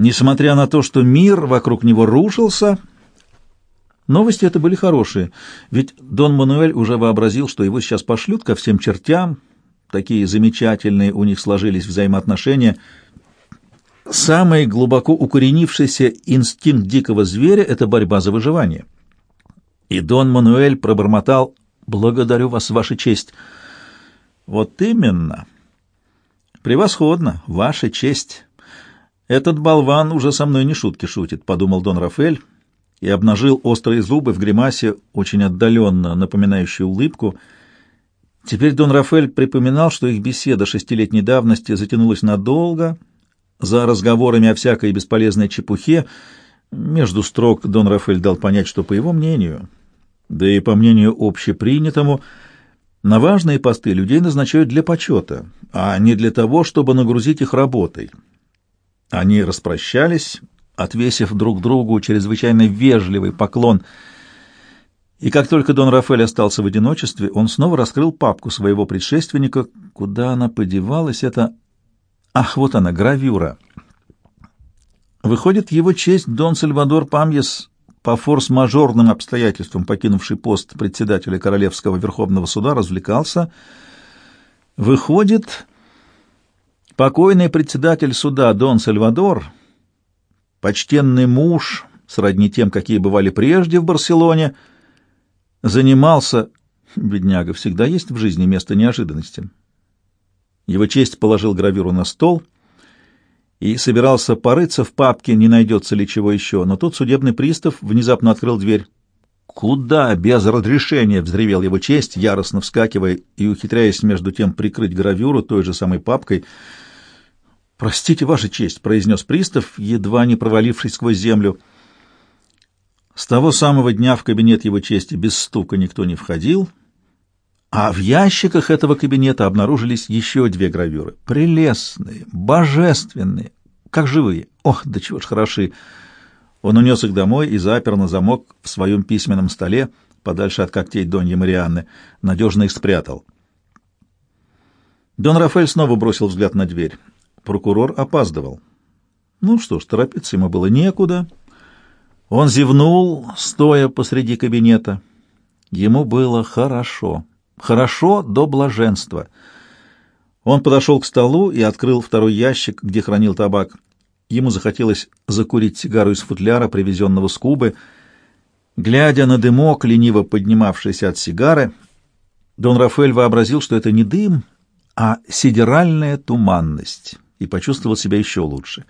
Несмотря на то, что мир вокруг него рушился, новости это были хорошие, ведь Дон Мануэль уже вообразил, что его сейчас пошлют ко всем чертям, такие замечательные у них сложились взаимоотношения. Самый глубоко укоренившийся инстинкт дикого зверя — это борьба за выживание. И Дон Мануэль пробормотал «Благодарю вас, Ваша честь». «Вот именно. Превосходно, Ваша честь». «Этот болван уже со мной не шутки шутит», — подумал Дон Рафель и обнажил острые зубы в гримасе, очень отдаленно напоминающей улыбку. Теперь Дон Рафель припоминал, что их беседа шестилетней давности затянулась надолго, за разговорами о всякой бесполезной чепухе. Между строк Дон Рафель дал понять, что, по его мнению, да и по мнению общепринятому, на важные посты людей назначают для почета, а не для того, чтобы нагрузить их работой. Они распрощались, отвесив друг другу чрезвычайно вежливый поклон. И как только Дон Рафаэль остался в одиночестве, он снова раскрыл папку своего предшественника. Куда она подевалась? Это... Ах, вот она, гравюра. Выходит, его честь Дон Сальвадор Памьес, по форс-мажорным обстоятельствам покинувший пост председателя Королевского Верховного Суда, развлекался. Выходит, Покойный председатель суда Дон Сальвадор, почтенный муж, сродни тем, какие бывали прежде в Барселоне, занимался... Бедняга, всегда есть в жизни место неожиданности. Его честь положил гравюру на стол и собирался порыться в папке, не найдется ли чего еще, но тут судебный пристав внезапно открыл дверь. «Куда без разрешения?» — взревел его честь, яростно вскакивая и ухитряясь между тем прикрыть гравюру той же самой папкой — «Простите, Ваша честь», — произнес пристав, едва не провалившись сквозь землю. С того самого дня в кабинет его чести без стука никто не входил, а в ящиках этого кабинета обнаружились еще две гравюры. Прелестные, божественные, как живые. Ох, да чего ж хороши! Он унес их домой и запер на замок в своем письменном столе, подальше от когтей Доньи Марианны, надежно их спрятал. Дон Рафаэль снова бросил взгляд на дверь. Прокурор опаздывал. Ну что ж, торопиться ему было некуда. Он зевнул, стоя посреди кабинета. Ему было хорошо. Хорошо до блаженства. Он подошел к столу и открыл второй ящик, где хранил табак. Ему захотелось закурить сигару из футляра, привезенного с Кубы. Глядя на дымок, лениво поднимавшийся от сигары, Дон Рафаэль вообразил, что это не дым, а сидеральная туманность и почувствовал себя еще лучше.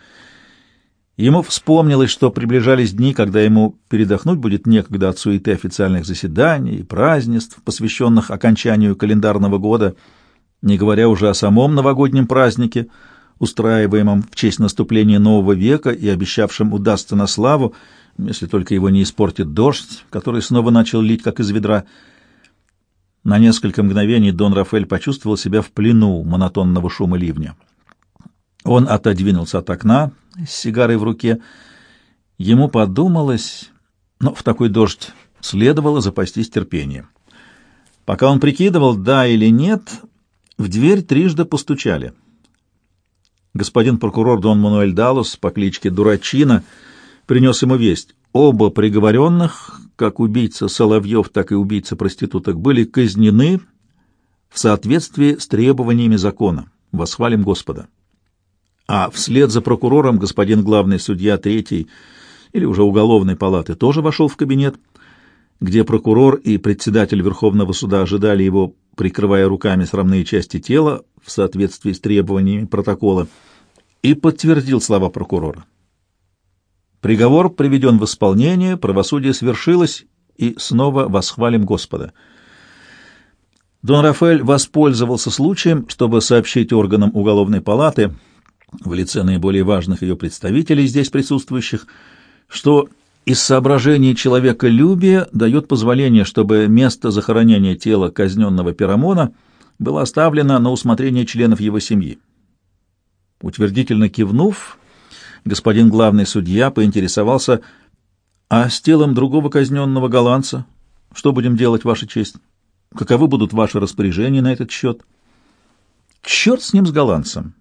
Ему вспомнилось, что приближались дни, когда ему передохнуть будет некогда от суеты официальных заседаний и празднеств, посвященных окончанию календарного года, не говоря уже о самом новогоднем празднике, устраиваемом в честь наступления нового века и обещавшем удастся на славу, если только его не испортит дождь, который снова начал лить, как из ведра. На несколько мгновений Дон Рафаэль почувствовал себя в плену монотонного шума ливня. Он отодвинулся от окна с сигарой в руке. Ему подумалось, но в такой дождь следовало запастись терпением. Пока он прикидывал, да или нет, в дверь трижды постучали. Господин прокурор Дон Мануэль Далус по кличке Дурачина принес ему весть. Оба приговоренных, как убийца Соловьев, так и убийца проституток, были казнены в соответствии с требованиями закона. Восхвалим Господа а вслед за прокурором господин главный судья третьей или уже уголовной палаты тоже вошел в кабинет, где прокурор и председатель Верховного суда ожидали его, прикрывая руками срамные части тела в соответствии с требованиями протокола, и подтвердил слова прокурора. Приговор приведен в исполнение, правосудие свершилось, и снова восхвалим Господа. Дон Рафаэль воспользовался случаем, чтобы сообщить органам уголовной палаты — в лице наиболее важных ее представителей здесь присутствующих, что из соображений человеколюбия дает позволение, чтобы место захоронения тела казненного Пирамона было оставлено на усмотрение членов его семьи. Утвердительно кивнув, господин главный судья поинтересовался, а с телом другого казненного голландца что будем делать, Ваша честь? Каковы будут ваши распоряжения на этот счет? Черт с ним, с голландцем.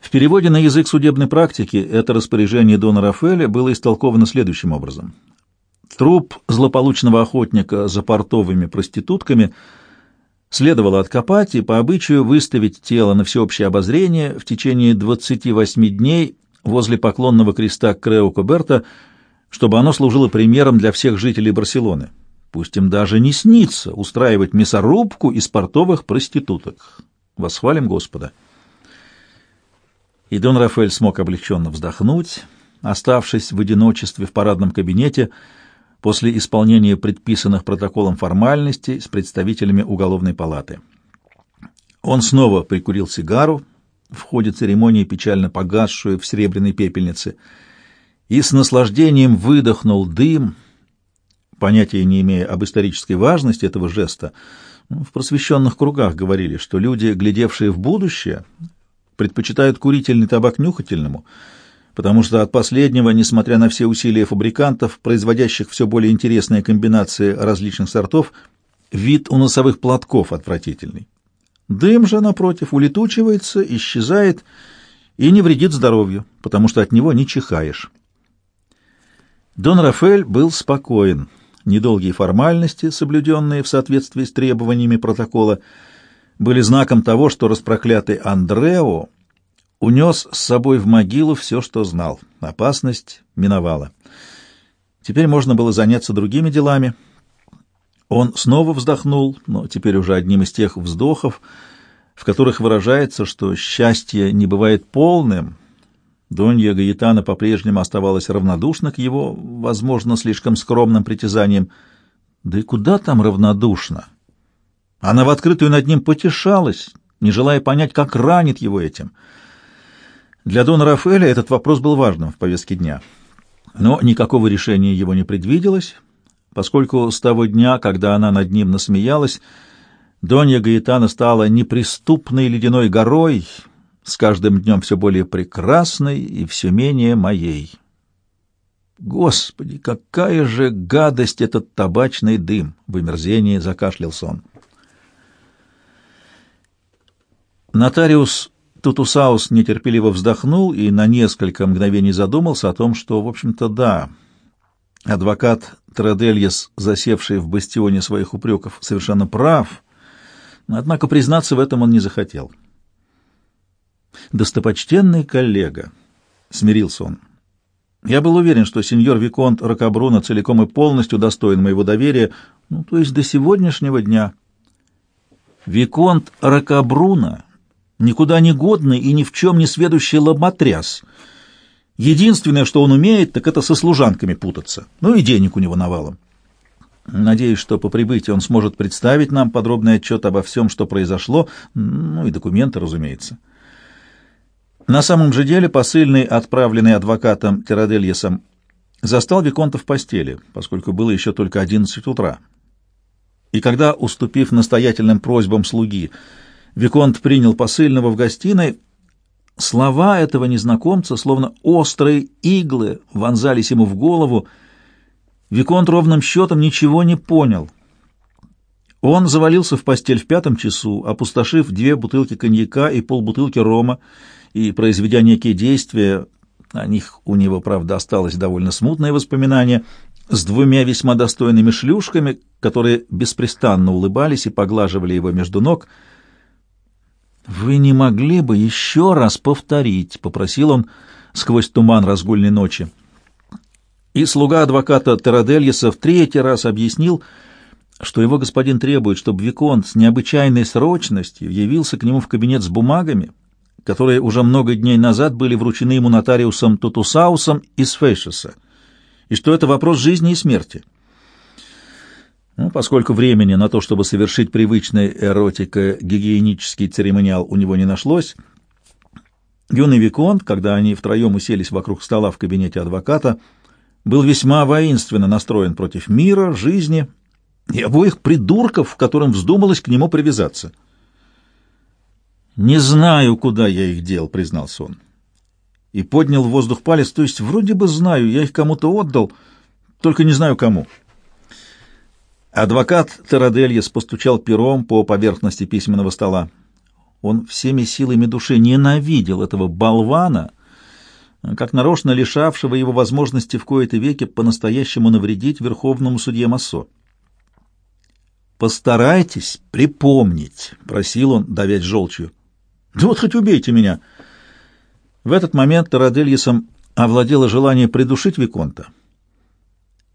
В переводе на язык судебной практики это распоряжение Дона Рафаэля было истолковано следующим образом. Труп злополучного охотника за портовыми проститутками следовало откопать и по обычаю выставить тело на всеобщее обозрение в течение 28 дней возле поклонного креста Крео Коберта, чтобы оно служило примером для всех жителей Барселоны. Пусть им даже не снится устраивать мясорубку из портовых проституток. Восхвалим Господа. И Дон Рафаэль смог облегченно вздохнуть, оставшись в одиночестве в парадном кабинете после исполнения предписанных протоколом формальностей с представителями уголовной палаты. Он снова прикурил сигару в ходе церемонии, печально погасшую в серебряной пепельнице, и с наслаждением выдохнул дым, понятия не имея об исторической важности этого жеста, в просвещенных кругах говорили, что люди, глядевшие в будущее, предпочитают курительный табак нюхательному, потому что от последнего, несмотря на все усилия фабрикантов, производящих все более интересные комбинации различных сортов, вид у носовых платков отвратительный. Дым же, напротив, улетучивается, исчезает и не вредит здоровью, потому что от него не чихаешь. Дон Рафаэль был спокоен. Недолгие формальности, соблюденные в соответствии с требованиями протокола, — были знаком того, что распроклятый Андрео унес с собой в могилу все, что знал. Опасность миновала. Теперь можно было заняться другими делами. Он снова вздохнул, но теперь уже одним из тех вздохов, в которых выражается, что счастье не бывает полным. Донья Гаитана по-прежнему оставалась равнодушна к его, возможно, слишком скромным притязаниям. Да и куда там равнодушно? Она в открытую над ним потешалась, не желая понять, как ранит его этим. Для Дона Рафаэля этот вопрос был важным в повестке дня. Но никакого решения его не предвиделось, поскольку с того дня, когда она над ним насмеялась, Донья Гаэтана стала неприступной ледяной горой, с каждым днем все более прекрасной и все менее моей. Господи, какая же гадость этот табачный дым! В омерзении закашлялся он. Нотариус Тутусаус нетерпеливо вздохнул и на несколько мгновений задумался о том, что, в общем-то, да, адвокат Традельес, засевший в бастионе своих упреков, совершенно прав, однако признаться в этом он не захотел. «Достопочтенный коллега», — смирился он, — «я был уверен, что сеньор Виконт Рокабруно целиком и полностью достоин моего доверия, ну, то есть до сегодняшнего дня». «Виконт Рокабруно...» никуда не годный и ни в чем не сведущий лоботряс. Единственное, что он умеет, так это со служанками путаться. Ну и денег у него навалом. Надеюсь, что по прибытии он сможет представить нам подробный отчет обо всем, что произошло, ну и документы, разумеется. На самом же деле посыльный, отправленный адвокатом Терадельесом, застал Виконта в постели, поскольку было еще только одиннадцать утра. И когда, уступив настоятельным просьбам слуги, Виконт принял посыльного в гостиной. Слова этого незнакомца, словно острые иглы, вонзались ему в голову. Виконт ровным счетом ничего не понял. Он завалился в постель в пятом часу, опустошив две бутылки коньяка и полбутылки рома, и, произведя некие действия, о них у него, правда, осталось довольно смутное воспоминание, с двумя весьма достойными шлюшками, которые беспрестанно улыбались и поглаживали его между ног — «Вы не могли бы еще раз повторить?» — попросил он сквозь туман разгульной ночи. И слуга адвоката Терадельеса в третий раз объяснил, что его господин требует, чтобы Виконт с необычайной срочностью явился к нему в кабинет с бумагами, которые уже много дней назад были вручены ему нотариусом Тутусаусом из Фейшеса, и что это вопрос жизни и смерти. Ну, поскольку времени на то, чтобы совершить привычный эротико-гигиенический церемониал у него не нашлось, юный Виконт, когда они втроем уселись вокруг стола в кабинете адвоката, был весьма воинственно настроен против мира, жизни и обоих придурков, которым вздумалось к нему привязаться. «Не знаю, куда я их дел», — признался он. И поднял в воздух палец, то есть вроде бы знаю, я их кому-то отдал, только не знаю кому. Адвокат Терадельес постучал пером по поверхности письменного стола. Он всеми силами души ненавидел этого болвана, как нарочно лишавшего его возможности в кои-то веки по-настоящему навредить верховному судье Массо. «Постарайтесь припомнить», — просил он, давясь желчью. «Да вот хоть убейте меня!» В этот момент Тарадельесом овладело желание придушить Виконта.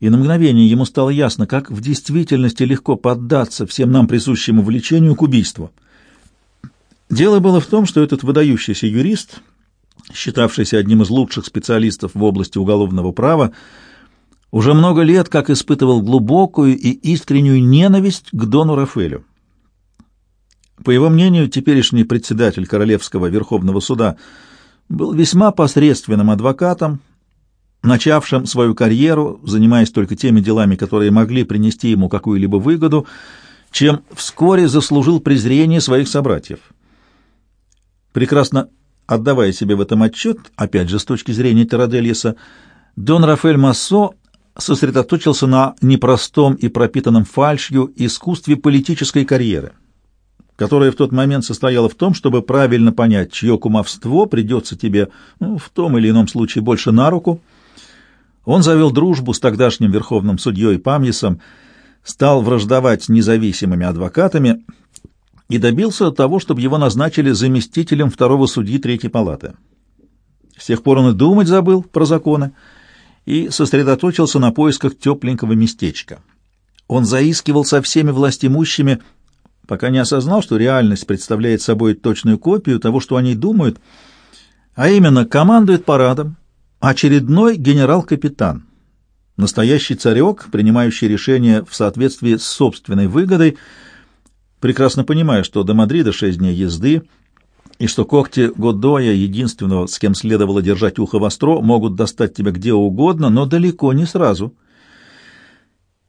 И на мгновение ему стало ясно, как в действительности легко поддаться всем нам присущему влечению к убийству. Дело было в том, что этот выдающийся юрист, считавшийся одним из лучших специалистов в области уголовного права, уже много лет как испытывал глубокую и искреннюю ненависть к Дону Рафелю. По его мнению, теперешний председатель Королевского Верховного Суда – был весьма посредственным адвокатом, начавшим свою карьеру, занимаясь только теми делами, которые могли принести ему какую-либо выгоду, чем вскоре заслужил презрение своих собратьев. Прекрасно отдавая себе в этом отчет, опять же с точки зрения Терадельеса, Дон Рафаэль Массо сосредоточился на непростом и пропитанном фальшью искусстве политической карьеры – которая в тот момент состояла в том, чтобы правильно понять, чье кумовство придется тебе ну, в том или ином случае больше на руку. Он завел дружбу с тогдашним верховным судьей Памьесом, стал враждовать независимыми адвокатами и добился того, чтобы его назначили заместителем второго судьи Третьей палаты. С тех пор он и думать забыл про законы и сосредоточился на поисках тепленького местечка. Он заискивал со всеми властимущими, пока не осознал, что реальность представляет собой точную копию того, что они думают, а именно командует парадом очередной генерал-капитан, настоящий царек, принимающий решения в соответствии с собственной выгодой, прекрасно понимая, что до Мадрида шесть дней езды, и что когти Годоя, единственного, с кем следовало держать ухо востро, могут достать тебя где угодно, но далеко не сразу —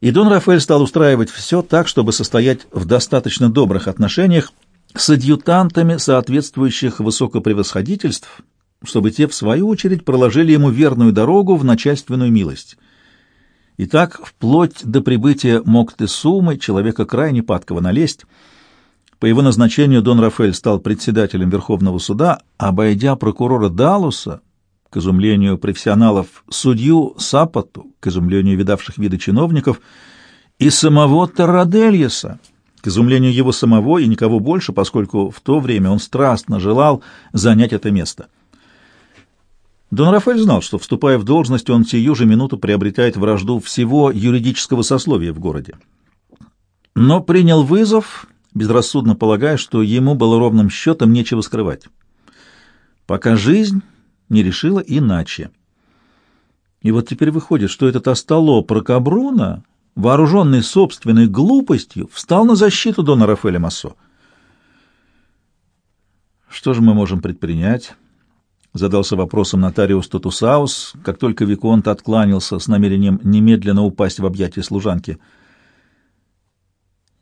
и Дон Рафаэль стал устраивать все так, чтобы состоять в достаточно добрых отношениях с адъютантами соответствующих высокопревосходительств, чтобы те, в свою очередь, проложили ему верную дорогу в начальственную милость. И так, вплоть до прибытия Моктесумы, человека крайне падкого налезть, по его назначению Дон Рафаэль стал председателем Верховного суда, обойдя прокурора Далуса, к изумлению профессионалов, судью Сапоту, к изумлению видавших виды чиновников, и самого Тарадельеса, к изумлению его самого и никого больше, поскольку в то время он страстно желал занять это место. Дон Рафаэль знал, что, вступая в должность, он сию же минуту приобретает вражду всего юридического сословия в городе. Но принял вызов, безрассудно полагая, что ему было ровным счетом нечего скрывать. Пока жизнь не решила иначе. И вот теперь выходит, что этот остолоп Прокабруна, вооруженный собственной глупостью, встал на защиту Дона Рафаэля Массо. Что же мы можем предпринять? Задался вопросом нотариус Тотусаус, как только Виконт откланялся с намерением немедленно упасть в объятия служанки.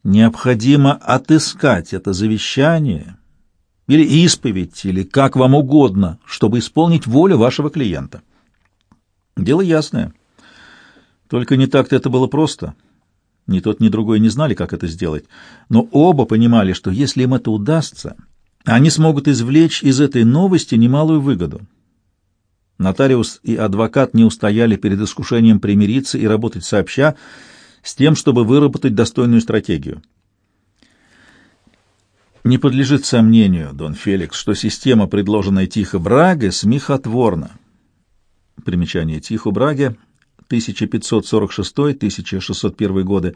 Необходимо отыскать это завещание или исповедь, или как вам угодно, чтобы исполнить волю вашего клиента. Дело ясное. Только не так-то это было просто. Ни тот, ни другой не знали, как это сделать. Но оба понимали, что если им это удастся, они смогут извлечь из этой новости немалую выгоду. Нотариус и адвокат не устояли перед искушением примириться и работать сообща с тем, чтобы выработать достойную стратегию. Не подлежит сомнению, Дон Феликс, что система, предложенная Тихо Браге, смехотворна. Примечание Тихо Браге, 1546-1601 годы.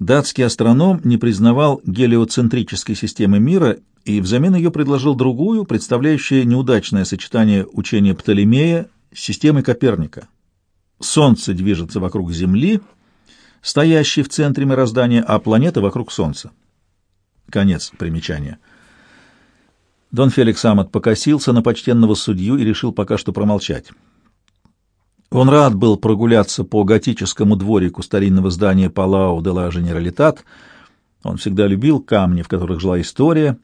Датский астроном не признавал гелиоцентрической системы мира и взамен ее предложил другую, представляющую неудачное сочетание учения Птолемея с системой Коперника. Солнце движется вокруг Земли, стоящей в центре мироздания, а планета вокруг Солнца. Конец примечания. Дон Феликс Амат покосился на почтенного судью и решил пока что промолчать. Он рад был прогуляться по готическому дворику старинного здания Палау де ла Женералитат. Он всегда любил камни, в которых жила история,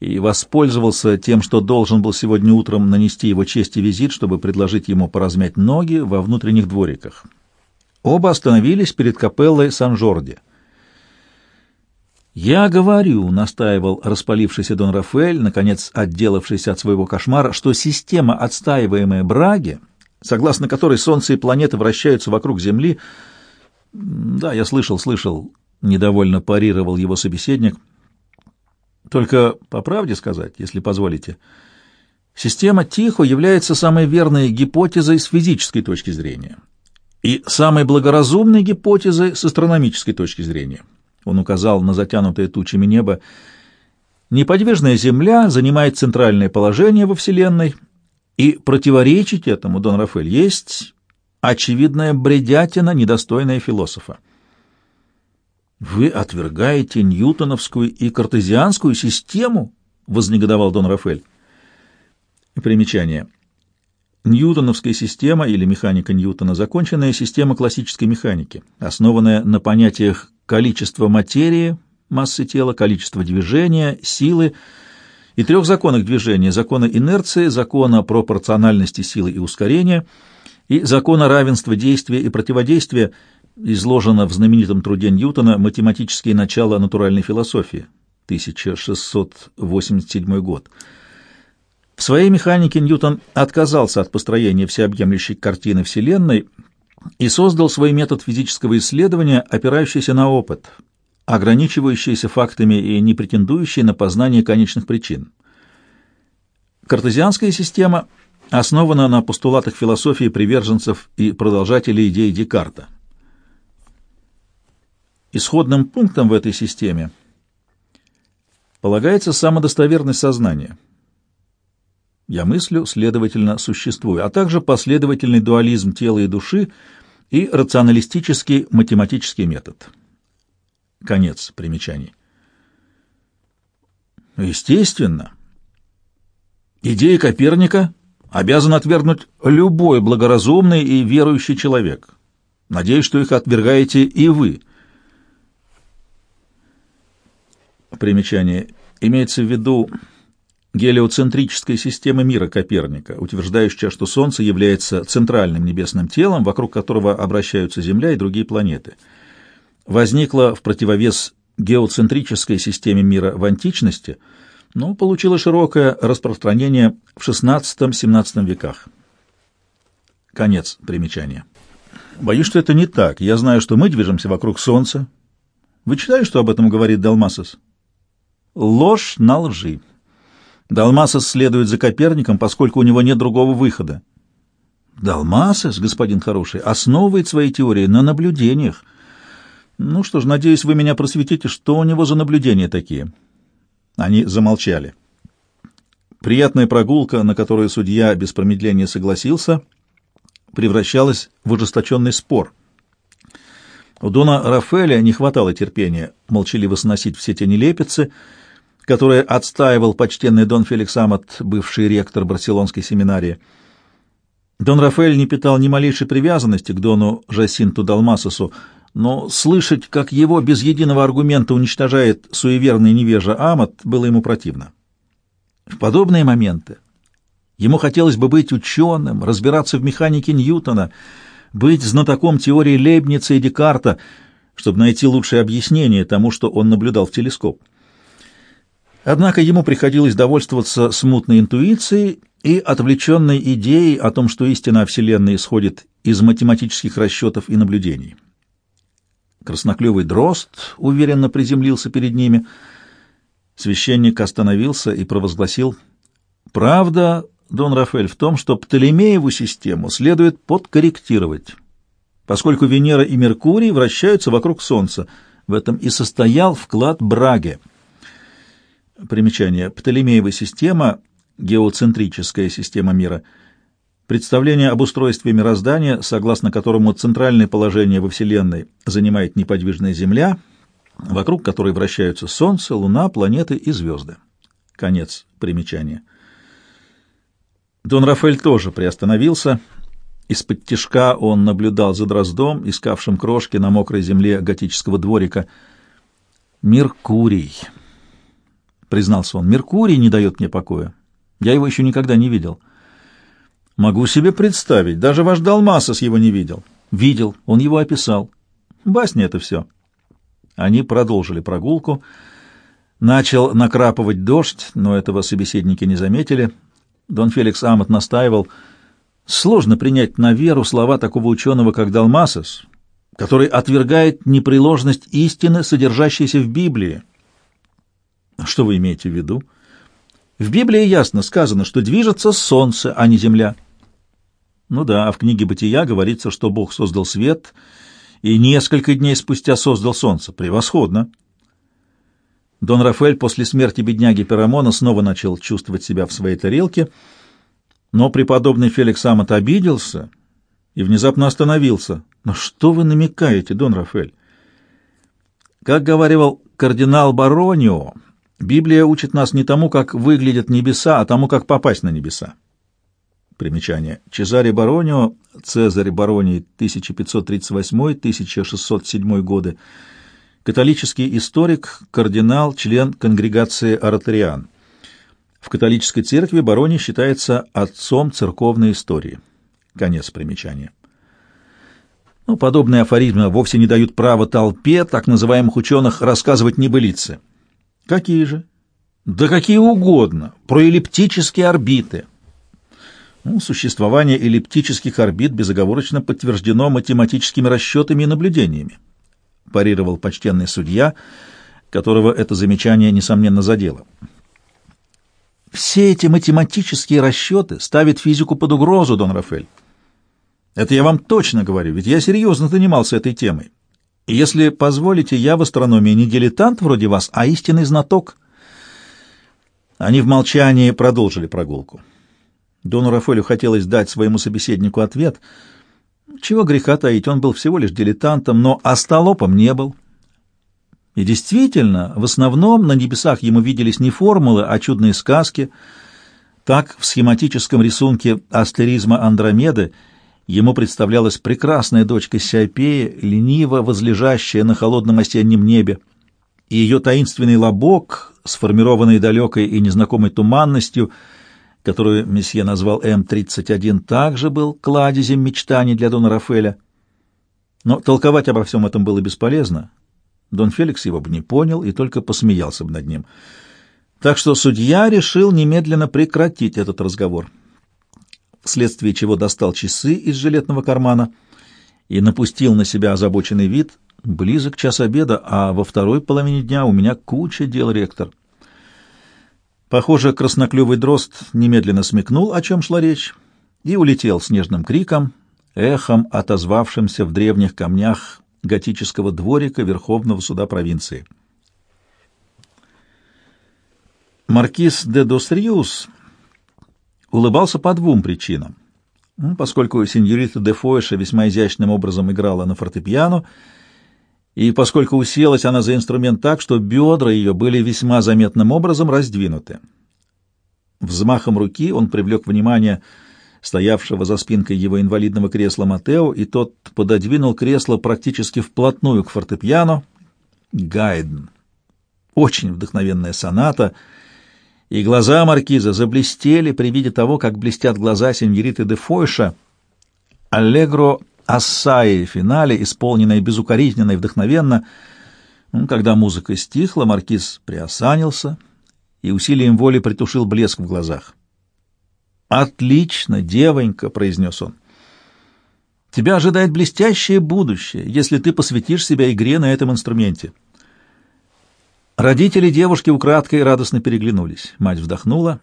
и воспользовался тем, что должен был сегодня утром нанести его чести визит, чтобы предложить ему поразмять ноги во внутренних двориках. Оба остановились перед капеллой Сан-Жорди. «Я говорю», — настаивал распалившийся Дон Рафаэль, наконец отделавшийся от своего кошмара, что система, отстаиваемая Браги, согласно которой Солнце и планеты вращаются вокруг Земли... Да, я слышал, слышал, — недовольно парировал его собеседник. Только по правде сказать, если позволите, система Тихо является самой верной гипотезой с физической точки зрения и самой благоразумной гипотезой с астрономической точки зрения. Он указал на затянутое тучами небо. Неподвижная Земля занимает центральное положение во Вселенной, и противоречить этому, Дон Рафаэль, есть очевидная бредятина, недостойная философа. «Вы отвергаете ньютоновскую и картезианскую систему?» — вознегодовал Дон Рафаэль. Примечание. Ньютоновская система или механика Ньютона — законченная система классической механики, основанная на понятиях количества материи, массы тела, количества движения, силы и трех законах движения — закона инерции, закона пропорциональности силы и ускорения и закона равенства действия и противодействия, изложено в знаменитом труде Ньютона «Математические начала натуральной философии», 1687 год. В своей механике Ньютон отказался от построения всеобъемлющей картины Вселенной и создал свой метод физического исследования, опирающийся на опыт, ограничивающийся фактами и не претендующий на познание конечных причин. Картезианская система основана на постулатах философии приверженцев и продолжателей идей Декарта. Исходным пунктом в этой системе полагается самодостоверность сознания – я мыслю, следовательно, существую, а также последовательный дуализм тела и души и рационалистический математический метод. Конец примечаний. Естественно, идеи Коперника обязан отвергнуть любой благоразумный и верующий человек. Надеюсь, что их отвергаете и вы. Примечание. Имеется в виду гелиоцентрической системы мира Коперника, утверждающая, что Солнце является центральным небесным телом, вокруг которого обращаются Земля и другие планеты. Возникла в противовес геоцентрической системе мира в античности, но получила широкое распространение в XVI-XVII веках. Конец примечания. Боюсь, что это не так. Я знаю, что мы движемся вокруг Солнца. Вы читали, что об этом говорит Далмасос? Ложь на лжи. Далмасос следует за Коперником, поскольку у него нет другого выхода. Далмасос, господин хороший, основывает свои теории на наблюдениях. Ну что ж, надеюсь, вы меня просветите, что у него за наблюдения такие. Они замолчали. Приятная прогулка, на которую судья без промедления согласился, превращалась в ожесточенный спор. У Дона Рафаэля не хватало терпения молчаливо сносить все те нелепицы, которое отстаивал почтенный Дон Феликс Амат, бывший ректор Барселонской семинарии. Дон Рафаэль не питал ни малейшей привязанности к Дону Жасинту Далмасосу, но слышать, как его без единого аргумента уничтожает суеверный невежа Амат, было ему противно. В подобные моменты ему хотелось бы быть ученым, разбираться в механике Ньютона, быть знатоком теории Лейбница и Декарта, чтобы найти лучшее объяснение тому, что он наблюдал в телескоп. Однако ему приходилось довольствоваться смутной интуицией и отвлеченной идеей о том, что истина о Вселенной исходит из математических расчетов и наблюдений. Красноклевый дрозд уверенно приземлился перед ними. Священник остановился и провозгласил «Правда, Дон Рафаэль, в том, что Птолемееву систему следует подкорректировать, поскольку Венера и Меркурий вращаются вокруг Солнца. В этом и состоял вклад Браге». Примечание. Птолемеева система, геоцентрическая система мира, представление об устройстве мироздания, согласно которому центральное положение во Вселенной занимает неподвижная Земля, вокруг которой вращаются Солнце, Луна, планеты и звезды. Конец примечания. Дон Рафаэль тоже приостановился. Из-под тишка он наблюдал за дроздом, искавшим крошки на мокрой земле готического дворика. «Меркурий» признался он. Меркурий не дает мне покоя. Я его еще никогда не видел. Могу себе представить, даже ваш Далмасос его не видел. Видел, он его описал. Басня это все. Они продолжили прогулку. Начал накрапывать дождь, но этого собеседники не заметили. Дон Феликс Амот настаивал. Сложно принять на веру слова такого ученого, как Далмасос, который отвергает непреложность истины, содержащейся в Библии. Что вы имеете в виду? В Библии ясно сказано, что движется солнце, а не земля. Ну да, в книге «Бытия» говорится, что Бог создал свет и несколько дней спустя создал солнце. Превосходно. Дон Рафаэль после смерти бедняги Перамона снова начал чувствовать себя в своей тарелке, но преподобный Феликс Амот обиделся и внезапно остановился. «Но что вы намекаете, Дон Рафаэль?» Как говорил кардинал Баронио, Библия учит нас не тому, как выглядят небеса, а тому, как попасть на небеса. Примечание. Чезаре Баронио, Цезарь Бароний, 1538-1607 годы, католический историк, кардинал, член конгрегации Ораториан. В католической церкви Бароний считается отцом церковной истории. Конец примечания. Но ну, подобные афоризмы вовсе не дают права толпе так называемых ученых рассказывать небылицы. Какие же? Да какие угодно. Про эллиптические орбиты, существование эллиптических орбит безоговорочно подтверждено математическими расчетами и наблюдениями, парировал почтенный судья, которого это замечание, несомненно, задело. Все эти математические расчеты ставят физику под угрозу, Дон Рафель. Это я вам точно говорю, ведь я серьезно занимался этой темой. И если позволите, я в астрономии не дилетант вроде вас, а истинный знаток. Они в молчании продолжили прогулку. Дону Рафаэлю хотелось дать своему собеседнику ответ. Чего греха таить, он был всего лишь дилетантом, но остолопом не был. И действительно, в основном на небесах ему виделись не формулы, а чудные сказки. Так, в схематическом рисунке астеризма Андромеды ему представлялась прекрасная дочка Сиапея, лениво возлежащая на холодном осеннем небе, и ее таинственный лобок, сформированный далекой и незнакомой туманностью — которую месье назвал М-31, также был кладезем мечтаний для Дона Рафеля. Но толковать обо всем этом было бесполезно. Дон Феликс его бы не понял и только посмеялся бы над ним. Так что судья решил немедленно прекратить этот разговор, вследствие чего достал часы из жилетного кармана и напустил на себя озабоченный вид. Близок час обеда, а во второй половине дня у меня куча дел, ректор. Похоже, красноклювый дрозд немедленно смекнул, о чем шла речь, и улетел с нежным криком, эхом отозвавшимся в древних камнях готического дворика Верховного суда провинции. Маркиз де Досриус улыбался по двум причинам. Поскольку сеньорита де Фойша весьма изящным образом играла на фортепиано, и поскольку уселась она за инструмент так, что бедра ее были весьма заметным образом раздвинуты. Взмахом руки он привлек внимание стоявшего за спинкой его инвалидного кресла Матео, и тот пододвинул кресло практически вплотную к фортепиано. Гайден. Очень вдохновенная соната, и глаза маркиза заблестели при виде того, как блестят глаза сеньориты де Фойша. Аллегро Ассаи финале, исполненное безукоризненно и вдохновенно. Когда музыка стихла, маркиз приосанился и усилием воли притушил блеск в глазах. «Отлично, девонька!» — произнес он. «Тебя ожидает блестящее будущее, если ты посвятишь себя игре на этом инструменте». Родители девушки украдкой радостно переглянулись. Мать вздохнула,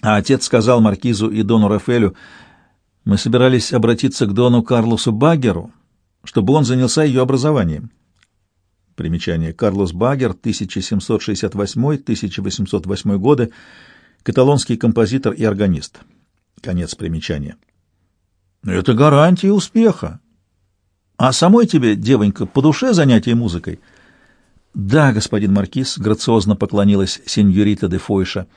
а отец сказал маркизу и дону Рафелю — мы собирались обратиться к Дону Карлосу Багеру, чтобы он занялся ее образованием. Примечание. Карлос Багер, 1768-1808 годы, каталонский композитор и органист. Конец примечания. Это гарантия успеха. А самой тебе, девонька, по душе занятие музыкой? Да, господин маркиз, грациозно поклонилась сеньорита де Фойша.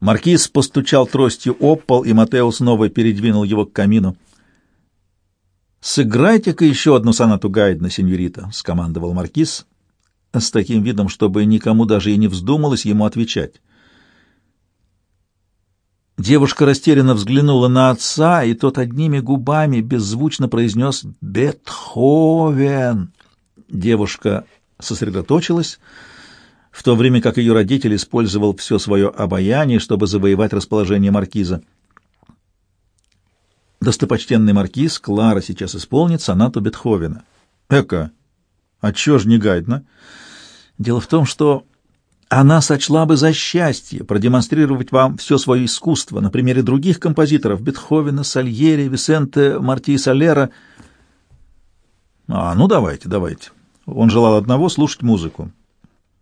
Маркиз постучал тростью об пол, и Матео снова передвинул его к камину. «Сыграйте-ка еще одну сонату Гайдна, сеньорита», — скомандовал Маркиз, с таким видом, чтобы никому даже и не вздумалось ему отвечать. Девушка растерянно взглянула на отца, и тот одними губами беззвучно произнес «Бетховен». Девушка сосредоточилась, в то время как ее родитель использовал все свое обаяние, чтобы завоевать расположение маркиза. Достопочтенный маркиз, Клара сейчас исполнит сонату Бетховена. Эка, а чё ж не гайдно? Дело в том, что она сочла бы за счастье продемонстрировать вам все свое искусство на примере других композиторов Бетховена, Сальери, Висенте, Марти Солера. А, ну давайте, давайте. Он желал одного — слушать музыку.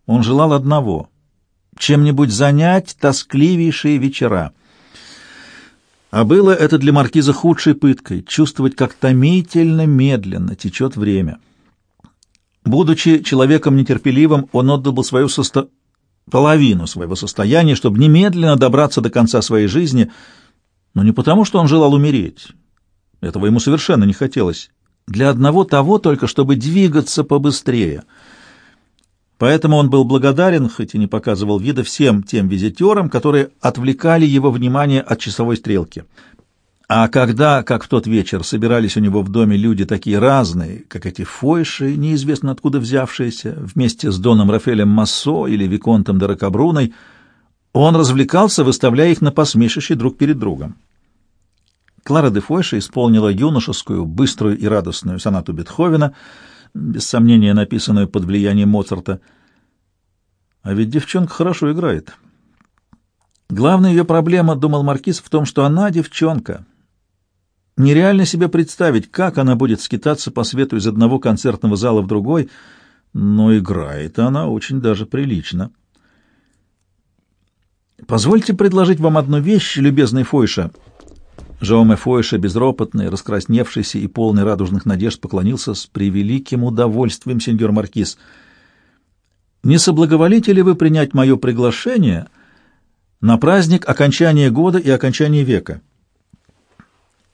Он желал одного — чем-нибудь занять тоскливейшие вечера. А было это для маркиза худшей пыткой — чувствовать, как томительно, медленно течет время. Будучи человеком нетерпеливым, он отдал бы свою состо... половину своего состояния, чтобы немедленно добраться до конца своей жизни, но не потому, что он желал умереть. Этого ему совершенно не хотелось. Для одного того только, чтобы двигаться побыстрее — Поэтому он был благодарен, хоть и не показывал вида, всем тем визитерам, которые отвлекали его внимание от часовой стрелки. А когда, как в тот вечер, собирались у него в доме люди такие разные, как эти фойши, неизвестно откуда взявшиеся, вместе с Доном Рафелем Массо или Виконтом Дорокобруной, он развлекался, выставляя их на посмешище друг перед другом. Клара де Фойша исполнила юношескую, быструю и радостную сонату Бетховена — без сомнения написанную под влиянием Моцарта. А ведь девчонка хорошо играет. Главная ее проблема, думал Маркиз, в том, что она девчонка. Нереально себе представить, как она будет скитаться по свету из одного концертного зала в другой, но играет она очень даже прилично. «Позвольте предложить вам одну вещь, любезный Фойша», Жауме Фойша, безропотный, раскрасневшийся и полный радужных надежд, поклонился с превеликим удовольствием, сеньор Маркиз. «Не соблаговолите ли вы принять мое приглашение на праздник окончания года и окончания века?»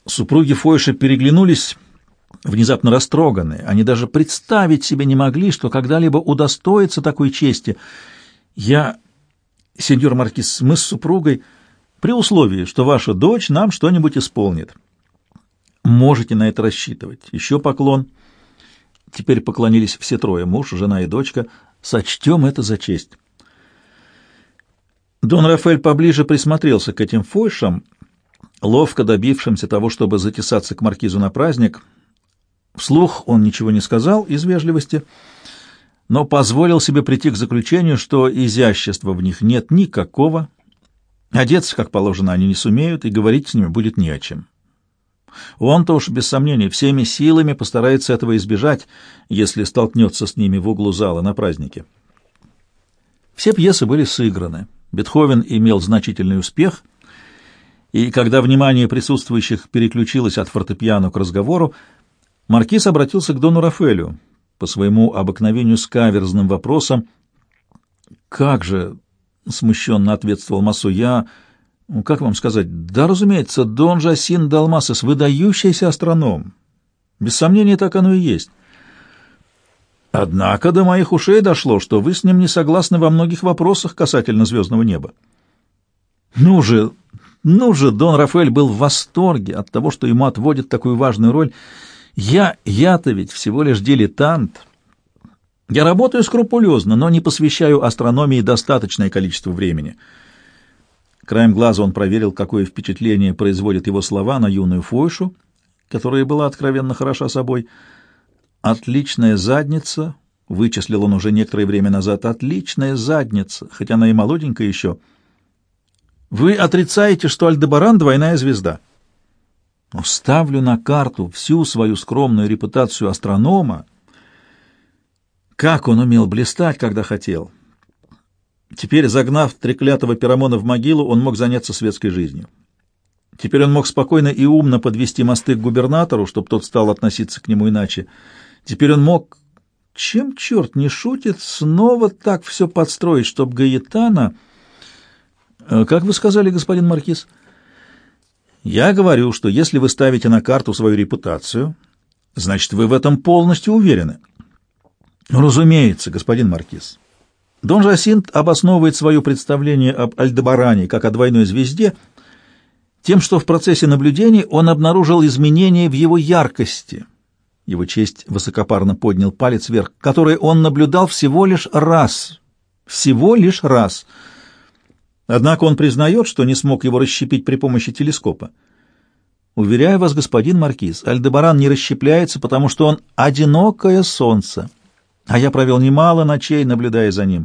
Супруги Фойша переглянулись, внезапно растроганные. Они даже представить себе не могли, что когда-либо удостоится такой чести. «Я, сеньор Маркиз, мы с супругой...» при условии, что ваша дочь нам что-нибудь исполнит. Можете на это рассчитывать. Еще поклон. Теперь поклонились все трое, муж, жена и дочка. Сочтем это за честь. Дон Рафаэль поближе присмотрелся к этим фойшам, ловко добившимся того, чтобы затесаться к маркизу на праздник. Вслух он ничего не сказал из вежливости, но позволил себе прийти к заключению, что изящества в них нет никакого, Одеться, как положено, они не сумеют, и говорить с ними будет не о чем. Он-то уж, без сомнения, всеми силами постарается этого избежать, если столкнется с ними в углу зала на празднике. Все пьесы были сыграны. Бетховен имел значительный успех, и когда внимание присутствующих переключилось от фортепиано к разговору, маркиз обратился к Дону Рафелю по своему обыкновению с каверзным вопросом «Как же — смущенно ответствовал Масу. — Я... Ну, как вам сказать? Да, разумеется, Дон Жасин Далмасес — выдающийся астроном. Без сомнения, так оно и есть. Однако до моих ушей дошло, что вы с ним не согласны во многих вопросах касательно звездного неба. Ну же, ну же, Дон Рафаэль был в восторге от того, что ему отводят такую важную роль. Я, я-то ведь всего лишь дилетант». Я работаю скрупулезно, но не посвящаю астрономии достаточное количество времени. Краем глаза он проверил, какое впечатление производят его слова на юную Фойшу, которая была откровенно хороша собой. «Отличная задница», — вычислил он уже некоторое время назад, — «отличная задница, хоть она и молоденькая еще». «Вы отрицаете, что Альдебаран — двойная звезда?» «Ставлю на карту всю свою скромную репутацию астронома», как он умел блистать, когда хотел! Теперь, загнав треклятого Пирамона в могилу, он мог заняться светской жизнью. Теперь он мог спокойно и умно подвести мосты к губернатору, чтобы тот стал относиться к нему иначе. Теперь он мог... Чем черт не шутит, снова так все подстроить, чтобы Гаэтана... Э, как вы сказали, господин Маркиз? Я говорю, что если вы ставите на карту свою репутацию, значит, вы в этом полностью уверены. Ну, разумеется, господин Маркиз. Дон Жасинт обосновывает свое представление об Альдебаране как о двойной звезде тем, что в процессе наблюдений он обнаружил изменения в его яркости, Его честь высокопарно поднял палец вверх, который он наблюдал всего лишь раз. Всего лишь раз. Однако он признает, что не смог его расщепить при помощи телескопа. Уверяю вас, господин Маркиз, Альдебаран не расщепляется, потому что он одинокое солнце. А я провел немало ночей, наблюдая за ним.